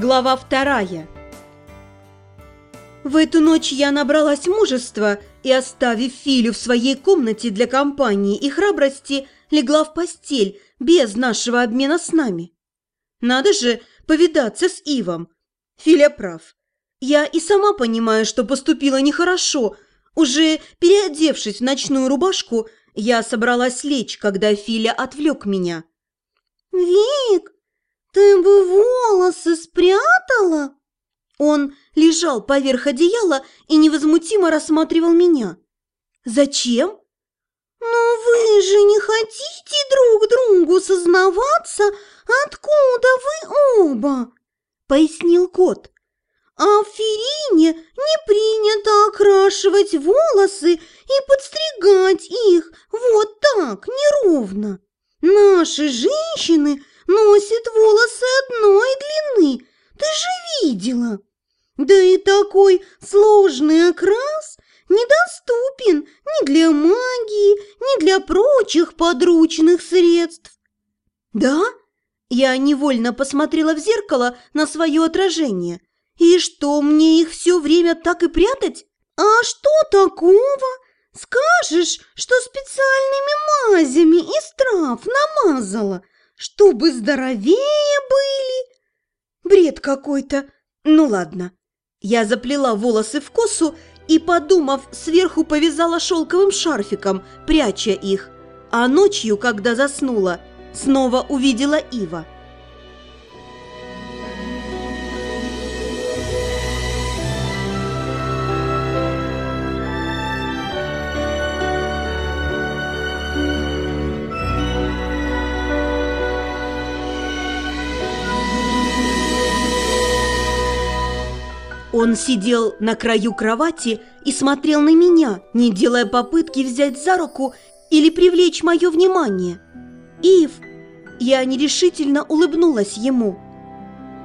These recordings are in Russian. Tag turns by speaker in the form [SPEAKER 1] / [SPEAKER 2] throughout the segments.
[SPEAKER 1] Глава вторая. В эту ночь я набралась мужества и, оставив Филю в своей комнате для компании и храбрости, легла в постель без нашего обмена с нами. Надо же повидаться с Ивом. Филя прав. Я и сама понимаю, что поступила нехорошо. Уже переодевшись в ночную рубашку, я собралась лечь, когда Филя отвлек меня.
[SPEAKER 2] «Вик, ты бы волосы спрятала?»
[SPEAKER 1] Он лежал поверх одеяла и невозмутимо рассматривал меня. «Зачем?»
[SPEAKER 2] «Но вы же не хотите друг другу сознаваться, откуда вы оба?» – пояснил кот. «А в Ферине не принято окрашивать волосы и подстригать их вот так, неровно. Наши женщины носят волосы одной длины, ты же видела. Да и такой сложный окрас недоступен ни для магии, ни для прочих подручных средств.
[SPEAKER 1] Да? Я невольно посмотрела в зеркало на свое отражение. И что, мне их все время так и прятать?
[SPEAKER 2] А что такого? Скажешь, что специальными мазями из трав намазала, чтобы здоровее были.
[SPEAKER 1] Бред какой-то. Ну ладно. Я заплела волосы в косу и, подумав, сверху повязала шелковым шарфиком, пряча их. А ночью, когда заснула, снова увидела Ива. Он сидел на краю кровати и смотрел на меня, не делая попытки взять за руку или привлечь мое внимание. «Ив!» Я нерешительно улыбнулась ему.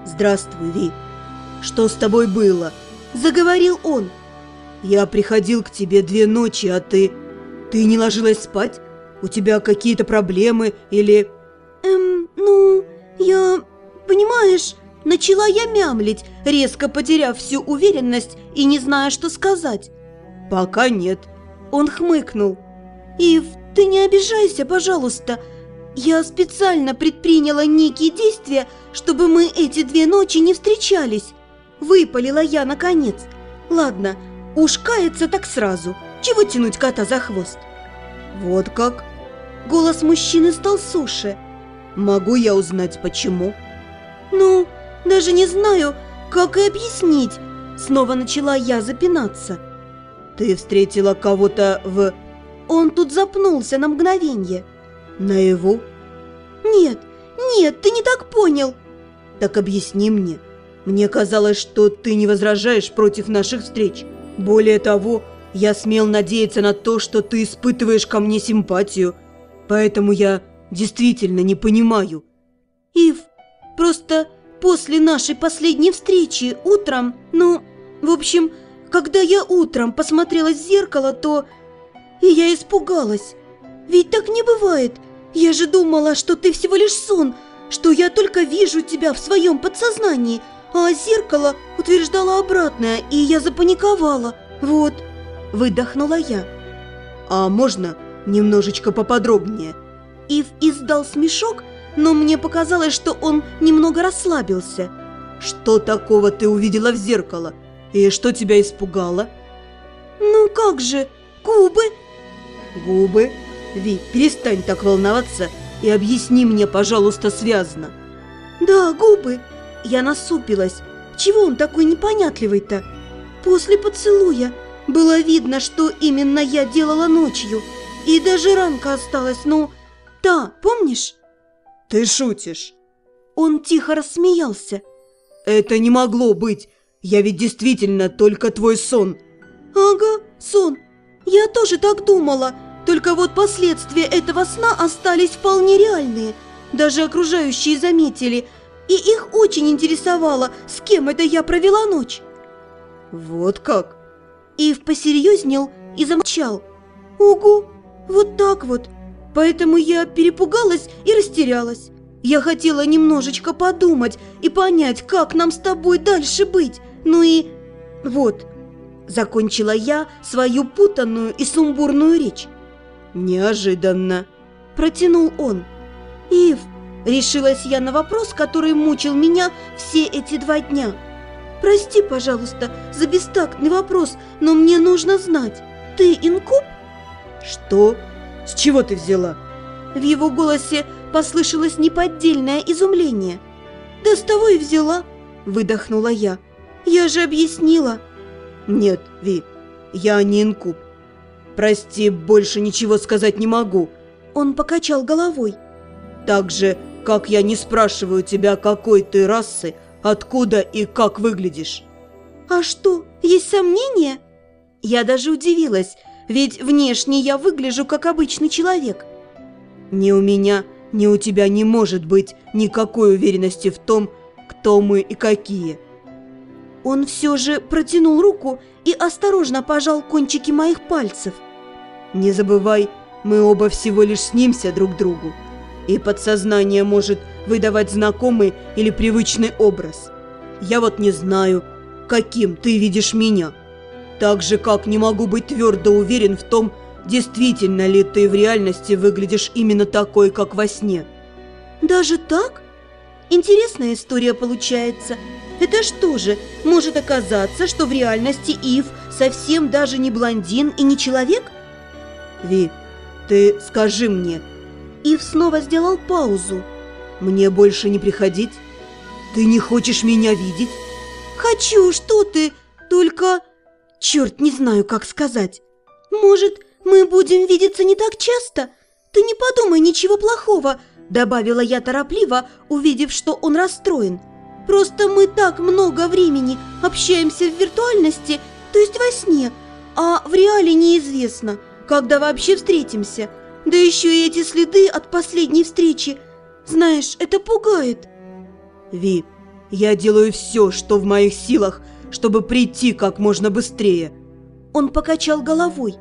[SPEAKER 3] «Здравствуй, Ви. Что с тобой было?»
[SPEAKER 1] Заговорил он.
[SPEAKER 3] «Я приходил к тебе две ночи, а ты... Ты не ложилась спать? У тебя какие-то проблемы или...»
[SPEAKER 1] «Эм, ну, я... Понимаешь...» Начала я мямлить, резко потеряв всю уверенность и не зная, что сказать.
[SPEAKER 3] «Пока нет».
[SPEAKER 1] Он хмыкнул. «Ив, ты не обижайся, пожалуйста. Я специально предприняла некие действия, чтобы мы эти две ночи не встречались. Выпалила я, наконец. Ладно, уж кается так сразу. Чего тянуть кота за хвост?»
[SPEAKER 3] «Вот как?»
[SPEAKER 1] Голос мужчины стал суше.
[SPEAKER 3] «Могу я узнать, почему?»
[SPEAKER 1] «Ну, даже не знаю, как и объяснить. Снова начала я запинаться.
[SPEAKER 3] Ты встретила кого-то в...
[SPEAKER 1] Он тут запнулся на мгновение.
[SPEAKER 3] Наяву?
[SPEAKER 1] Нет, нет, ты не так понял.
[SPEAKER 3] Так объясни мне. Мне казалось, что ты не возражаешь против наших встреч. Более того, я смел надеяться на то, что ты испытываешь ко мне симпатию. Поэтому я действительно не понимаю.
[SPEAKER 1] Ив, просто После нашей последней встречи утром, ну, в общем, когда я утром посмотрела в зеркало, то... И я испугалась. Ведь так не бывает. Я же думала, что ты всего лишь сон, что я только вижу тебя в своем подсознании, а зеркало утверждало обратное, и я запаниковала. Вот, выдохнула я.
[SPEAKER 3] А можно немножечко поподробнее?
[SPEAKER 1] Ив издал смешок, но мне показалось, что он немного расслабился.
[SPEAKER 3] «Что такого ты увидела в зеркало? И что тебя испугало?»
[SPEAKER 1] «Ну как же, губы!»
[SPEAKER 3] «Губы? Ви, перестань так волноваться и объясни мне, пожалуйста, связно».
[SPEAKER 1] «Да, губы!» Я насупилась. Чего он такой непонятливый-то? После поцелуя было видно, что именно я делала ночью. И даже ранка осталась, ну, та, помнишь?
[SPEAKER 3] «Ты шутишь?»
[SPEAKER 1] Он тихо рассмеялся.
[SPEAKER 3] «Это не могло быть! Я ведь действительно только твой сон!»
[SPEAKER 1] «Ага, сон! Я тоже так думала, только вот последствия этого сна остались вполне реальные. Даже окружающие заметили, и их очень интересовало, с кем это я провела ночь».
[SPEAKER 3] «Вот как?»
[SPEAKER 1] Ив посерьезнел и замолчал. «Угу, вот так вот!» Поэтому я перепугалась и растерялась. Я хотела немножечко подумать и понять, как нам с тобой дальше быть. Ну и вот, закончила я свою путанную и сумбурную речь.
[SPEAKER 3] Неожиданно.
[SPEAKER 1] Протянул он. Ив, решилась я на вопрос, который мучил меня все эти два дня. Прости, пожалуйста, за бестактный вопрос, но мне нужно знать, ты инкуб?
[SPEAKER 3] Что? С чего ты взяла?
[SPEAKER 1] В его голосе послышалось неподдельное изумление. «Да с того и взяла», – выдохнула я. «Я же объяснила».
[SPEAKER 3] «Нет, Ви, я не инкуб. Прости, больше ничего сказать не могу».
[SPEAKER 1] Он покачал головой.
[SPEAKER 3] «Так же, как я не спрашиваю тебя, какой ты расы, откуда и как выглядишь».
[SPEAKER 1] «А что, есть сомнения?» Я даже удивилась, ведь внешне я выгляжу как обычный человек.
[SPEAKER 3] «Ни у меня, ни у тебя не может быть никакой уверенности в том, кто мы и какие».
[SPEAKER 1] Он все же протянул руку и осторожно пожал кончики моих пальцев.
[SPEAKER 3] «Не забывай, мы оба всего лишь снимся друг другу, и подсознание может выдавать знакомый или привычный образ. Я вот не знаю, каким ты видишь меня. Так же, как не могу быть твердо уверен в том, действительно ли ты в реальности выглядишь именно такой, как во сне.
[SPEAKER 1] Даже так? Интересная история получается. Это что же, может оказаться, что в реальности Ив совсем даже не блондин и не человек?
[SPEAKER 3] Ви, ты скажи мне.
[SPEAKER 1] Ив снова сделал паузу.
[SPEAKER 3] Мне больше не приходить? Ты не хочешь меня видеть?
[SPEAKER 1] Хочу, что ты? Только... Черт, не знаю, как сказать. Может, мы будем видеться не так часто? Ты не подумай ничего плохого, добавила я торопливо, увидев, что он расстроен. Просто мы так много времени общаемся в виртуальности, то есть во сне, а в реале неизвестно, когда вообще встретимся. Да еще и эти следы от последней встречи. Знаешь, это пугает.
[SPEAKER 3] Ви, я делаю все, что в моих силах, чтобы прийти как можно быстрее.
[SPEAKER 1] Он покачал головой.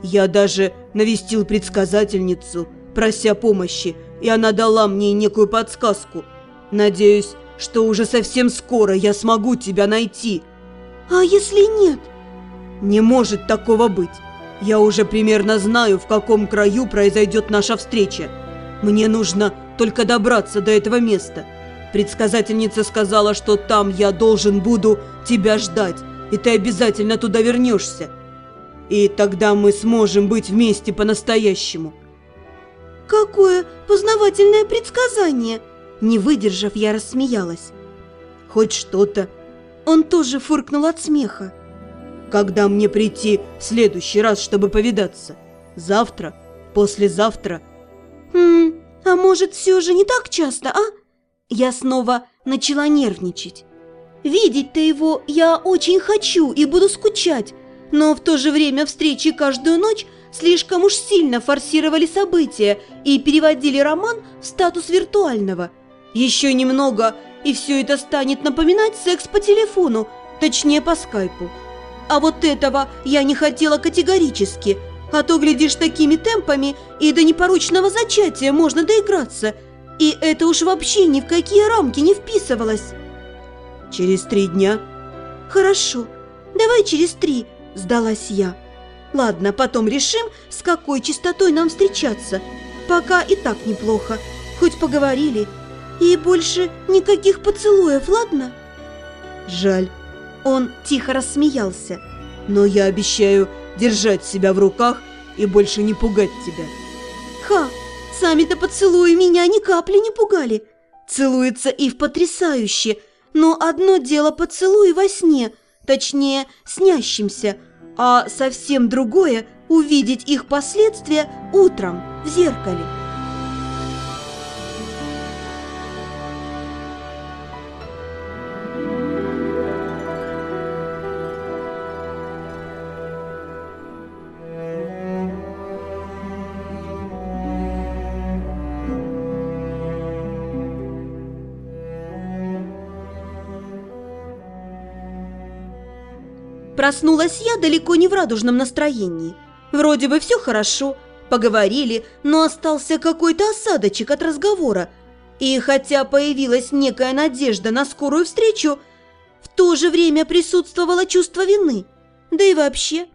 [SPEAKER 3] Я даже навестил предсказательницу, прося помощи, и она дала мне некую подсказку. Надеюсь, что уже совсем скоро я смогу тебя найти.
[SPEAKER 1] А если нет?
[SPEAKER 3] Не может такого быть. Я уже примерно знаю, в каком краю произойдет наша встреча. Мне нужно только добраться до этого места. Предсказательница сказала, что там я должен буду тебя ждать, и ты обязательно туда вернешься. И тогда мы сможем быть вместе по-настоящему.
[SPEAKER 1] Какое познавательное предсказание! Не выдержав, я рассмеялась.
[SPEAKER 3] Хоть что-то.
[SPEAKER 1] Он тоже фыркнул от смеха.
[SPEAKER 3] Когда мне прийти в следующий раз, чтобы повидаться? Завтра? Послезавтра?
[SPEAKER 1] Хм, а может, все же не так часто, а? Я снова начала нервничать. Видеть-то его я очень хочу и буду скучать, но в то же время встречи каждую ночь слишком уж сильно форсировали события и переводили роман в статус виртуального. Еще немного, и все это станет напоминать секс по телефону, точнее по скайпу. А вот этого я не хотела категорически, а то, глядишь, такими темпами и до непорочного зачатия можно доиграться. И это уж вообще ни в какие рамки не вписывалось.
[SPEAKER 3] Через три дня?
[SPEAKER 1] Хорошо, давай через три, сдалась я. Ладно, потом решим, с какой частотой нам встречаться. Пока и так неплохо, хоть поговорили. И больше никаких поцелуев, ладно?
[SPEAKER 3] Жаль.
[SPEAKER 1] Он тихо рассмеялся.
[SPEAKER 3] Но я обещаю держать себя в руках и больше не пугать тебя.
[SPEAKER 1] Ха, сами-то поцелуи меня ни капли не пугали. Целуется Ив потрясающе, но одно дело поцелуй во сне, точнее, снящимся, а совсем другое – увидеть их последствия утром в зеркале. Проснулась я далеко не в радужном настроении. Вроде бы все хорошо, поговорили, но остался какой-то осадочек от разговора. И хотя появилась некая надежда на скорую встречу, в то же время присутствовало чувство вины. Да и вообще.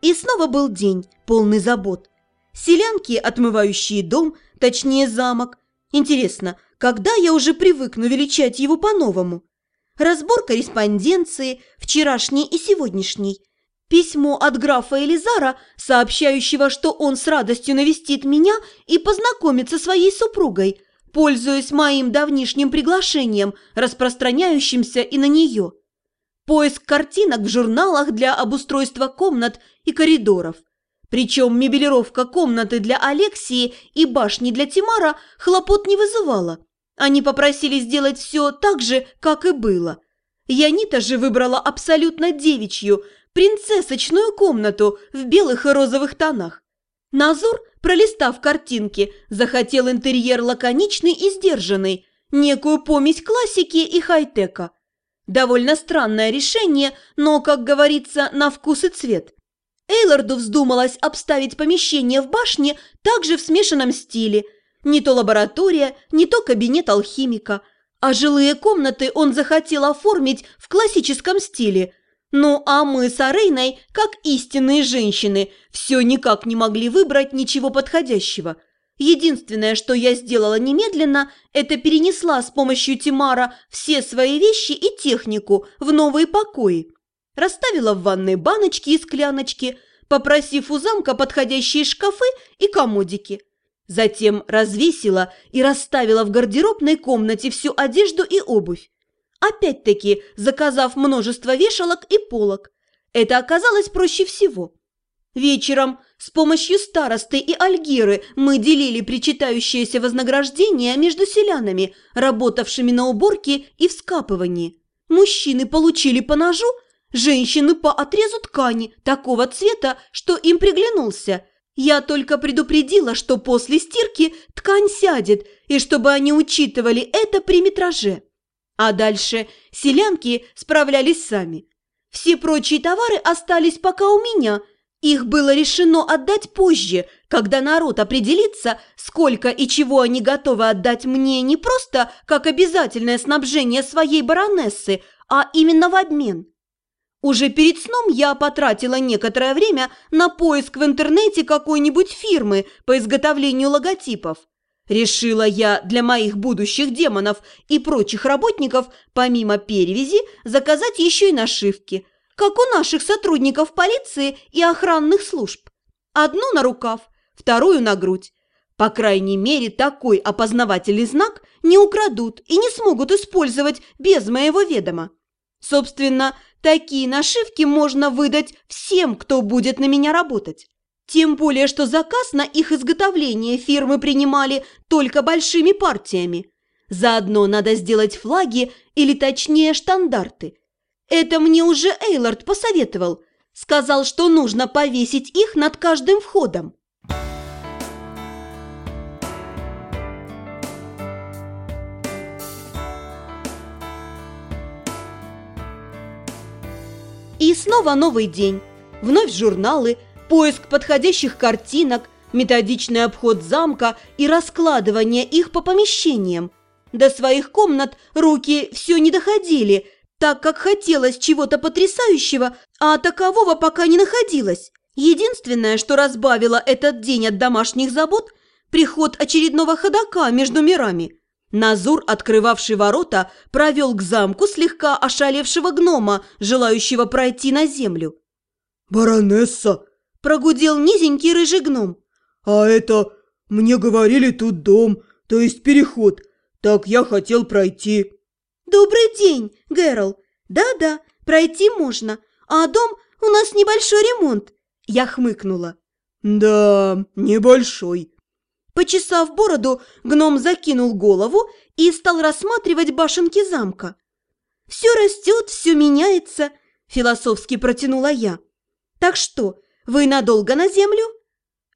[SPEAKER 1] И снова был день, полный забот. Селянки, отмывающие дом, точнее замок. Интересно, когда я уже привыкну величать его по-новому? Разбор корреспонденции, вчерашней и сегодняшней. Письмо от графа Элизара, сообщающего, что он с радостью навестит меня и познакомится со своей супругой, пользуясь моим давнишним приглашением, распространяющимся и на нее. Поиск картинок в журналах для обустройства комнат и коридоров. Причем мебелировка комнаты для Алексии и башни для Тимара хлопот не вызывала. Они попросили сделать все так же, как и было. Янита же выбрала абсолютно девичью, принцессочную комнату в белых и розовых тонах. Назор, пролистав картинки, захотел интерьер лаконичный и сдержанный, некую помесь классики и хай-тека. Довольно странное решение, но, как говорится, на вкус и цвет. Эйларду вздумалось обставить помещение в башне также в смешанном стиле. Не то лаборатория, не то кабинет алхимика. А жилые комнаты он захотел оформить в классическом стиле. Ну а мы с Арейной, как истинные женщины, все никак не могли выбрать ничего подходящего. Единственное, что я сделала немедленно, это перенесла с помощью Тимара все свои вещи и технику в новые покои. Расставила в ванной баночки и скляночки, попросив у замка подходящие шкафы и комодики. Затем развесила и расставила в гардеробной комнате всю одежду и обувь. Опять-таки, заказав множество вешалок и полок. Это оказалось проще всего. Вечером с помощью старосты и альгиры мы делили причитающееся вознаграждение между селянами, работавшими на уборке и вскапывании. Мужчины получили по ножу, женщины по отрезу ткани такого цвета, что им приглянулся. Я только предупредила, что после стирки ткань сядет, и чтобы они учитывали это при метраже. А дальше селянки справлялись сами. Все прочие товары остались пока у меня. Их было решено отдать позже, когда народ определится, сколько и чего они готовы отдать мне не просто как обязательное снабжение своей баронессы, а именно в обмен. Уже перед сном я потратила некоторое время на поиск в интернете какой-нибудь фирмы по изготовлению логотипов. Решила я для моих будущих демонов и прочих работников, помимо перевязи, заказать еще и нашивки, как у наших сотрудников полиции и охранных служб. Одну на рукав, вторую на грудь. По крайней мере, такой опознавательный знак не украдут и не смогут использовать без моего ведома. Собственно, такие нашивки можно выдать всем, кто будет на меня работать. Тем более, что заказ на их изготовление фирмы принимали только большими партиями. Заодно надо сделать флаги или точнее штандарты. Это мне уже Эйлард посоветовал. Сказал, что нужно повесить их над каждым входом. И снова новый день. Вновь журналы – поиск подходящих картинок, методичный обход замка и раскладывание их по помещениям. До своих комнат руки все не доходили, так как хотелось чего-то потрясающего, а такового пока не находилось. Единственное, что разбавило этот день от домашних забот – приход очередного ходока между мирами. Назур, открывавший ворота, провел к замку слегка ошалевшего гнома, желающего пройти на землю.
[SPEAKER 3] «Баронесса!»
[SPEAKER 1] Прогудел низенький рыжий гном.
[SPEAKER 3] «А это... Мне говорили, тут дом, то есть переход. Так я хотел пройти».
[SPEAKER 1] «Добрый день, Гэрол. Да-да, пройти можно. А дом у нас небольшой ремонт». Я хмыкнула.
[SPEAKER 3] «Да, небольшой».
[SPEAKER 1] Почесав бороду, гном закинул голову и стал рассматривать башенки замка. «Все растет, все меняется», – философски протянула я. «Так что, вы надолго на землю?»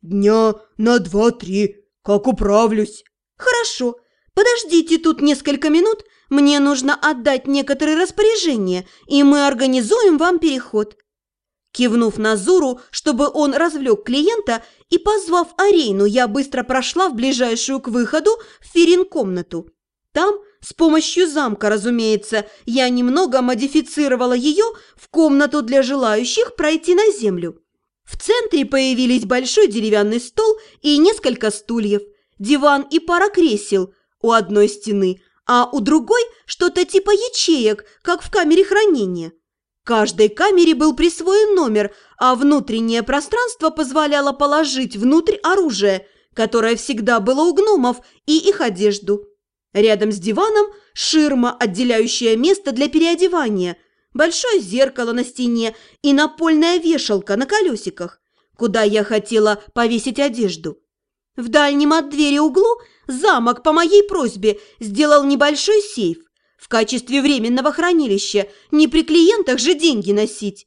[SPEAKER 3] «Дня на два-три, как управлюсь».
[SPEAKER 1] «Хорошо. Подождите тут несколько минут. Мне нужно отдать некоторые распоряжения, и мы организуем вам переход». Кивнув на Зуру, чтобы он развлек клиента, и позвав Арейну, я быстро прошла в ближайшую к выходу в Ферин комнату. Там, с помощью замка, разумеется, я немного модифицировала ее в комнату для желающих пройти на землю. В центре появились большой деревянный стол и несколько стульев, диван и пара кресел у одной стены, а у другой что-то типа ячеек, как в камере хранения. Каждой камере был присвоен номер, а внутреннее пространство позволяло положить внутрь оружие, которое всегда было у гномов, и их одежду. Рядом с диваном ширма, отделяющая место для переодевания, большое зеркало на стене и напольная вешалка на колесиках, куда я хотела повесить одежду. В дальнем от двери углу замок по моей просьбе сделал небольшой сейф в качестве временного хранилища, не при клиентах же деньги носить.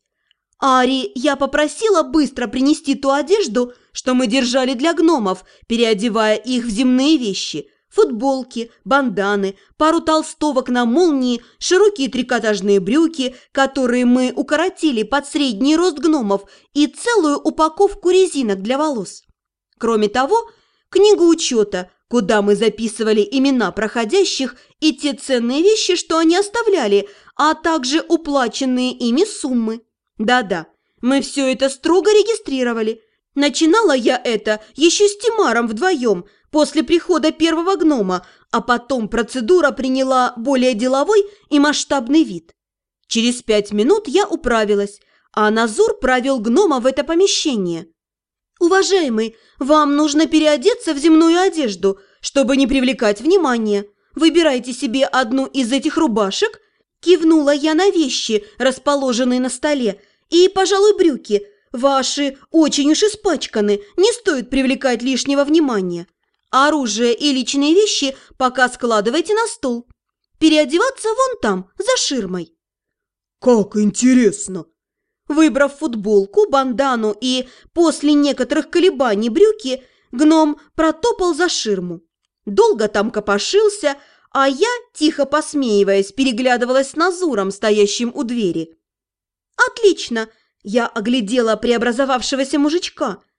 [SPEAKER 1] Ари я попросила быстро принести ту одежду, что мы держали для гномов, переодевая их в земные вещи – футболки, банданы, пару толстовок на молнии, широкие трикотажные брюки, которые мы укоротили под средний рост гномов, и целую упаковку резинок для волос. Кроме того, книгу учета, куда мы записывали имена проходящих и те ценные вещи, что они оставляли, а также уплаченные ими суммы. Да-да, мы все это строго регистрировали. Начинала я это еще с Тимаром вдвоем – после прихода первого гнома, а потом процедура приняла более деловой и масштабный вид. Через пять минут я управилась, а Назур провел гнома в это помещение. «Уважаемый, вам нужно переодеться в земную одежду, чтобы не привлекать внимания. Выбирайте себе одну из этих рубашек», кивнула я на вещи, расположенные на столе, и, пожалуй, брюки. Ваши очень уж испачканы, не стоит привлекать лишнего внимания. Оружие и личные вещи пока складывайте на стол. Переодеваться вон там, за ширмой.
[SPEAKER 3] Как интересно!
[SPEAKER 1] Выбрав футболку, бандану и после некоторых колебаний брюки, гном протопал за ширму. Долго там копошился, а я, тихо посмеиваясь, переглядывалась с Назуром, стоящим у двери. «Отлично!» – я оглядела преобразовавшегося мужичка –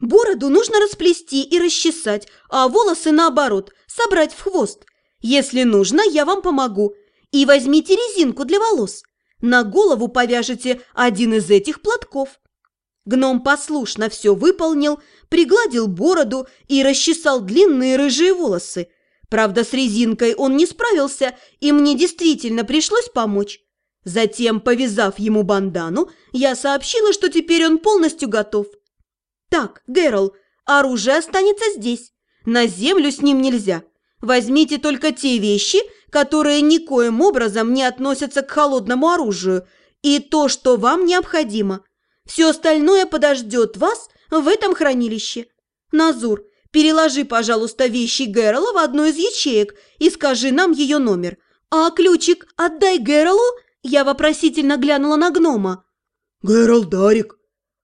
[SPEAKER 1] Бороду нужно расплести и расчесать, а волосы, наоборот, собрать в хвост. Если нужно, я вам помогу. И возьмите резинку для волос. На голову повяжете один из этих платков. Гном послушно все выполнил, пригладил бороду и расчесал длинные рыжие волосы. Правда, с резинкой он не справился, и мне действительно пришлось помочь. Затем, повязав ему бандану, я сообщила, что теперь он полностью готов. «Так, Гэрол, оружие останется здесь. На землю с ним нельзя. Возьмите только те вещи, которые никоим образом не относятся к холодному оружию, и то, что вам необходимо. Все остальное подождет вас в этом хранилище. Назур, переложи, пожалуйста, вещи Гэрола в одну из ячеек и скажи нам ее номер. А ключик отдай Гэролу?» Я вопросительно глянула на гнома.
[SPEAKER 3] «Гэрол Дарик».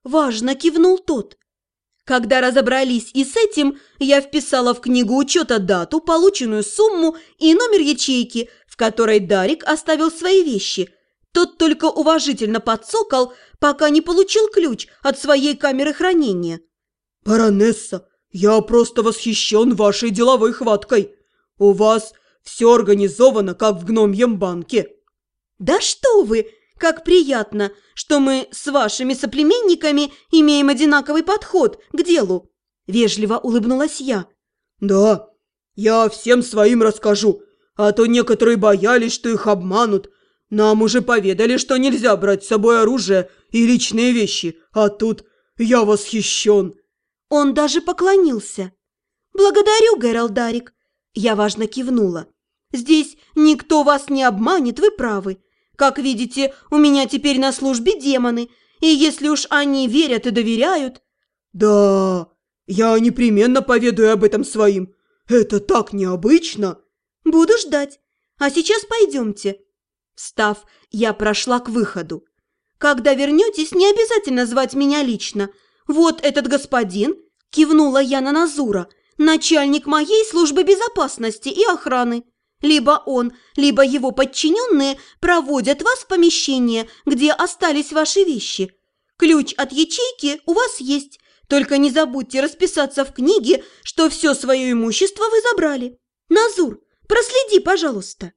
[SPEAKER 1] Важно кивнул тот. Когда разобрались и с этим, я вписала в книгу учета дату, полученную сумму и номер ячейки, в которой Дарик оставил свои вещи. Тот только уважительно подсокал, пока не получил ключ от своей камеры хранения.
[SPEAKER 3] «Баронесса, я просто восхищен вашей деловой хваткой. У вас все организовано, как в гномьем банке».
[SPEAKER 1] «Да что вы!» Как приятно, что мы с вашими соплеменниками имеем одинаковый подход к делу!» Вежливо улыбнулась я.
[SPEAKER 3] «Да, я всем своим расскажу, а то некоторые боялись, что их обманут. Нам уже поведали, что нельзя брать с собой оружие и личные вещи, а тут я восхищен!»
[SPEAKER 1] Он даже поклонился. «Благодарю, Гэралдарик!» Я важно кивнула. «Здесь никто вас не обманет, вы правы. Как видите, у меня теперь на службе демоны, и если уж они верят и доверяют...»
[SPEAKER 3] «Да, я непременно поведаю об этом своим. Это так необычно!»
[SPEAKER 1] «Буду ждать. А сейчас пойдемте». Встав, я прошла к выходу. «Когда вернетесь, не обязательно звать меня лично. Вот этот господин...» – кивнула я на Назура – начальник моей службы безопасности и охраны. Либо он, либо его подчиненные проводят вас в помещение, где остались ваши вещи. Ключ от ячейки у вас есть, только не забудьте расписаться в книге, что все свое имущество вы забрали. Назур, проследи, пожалуйста.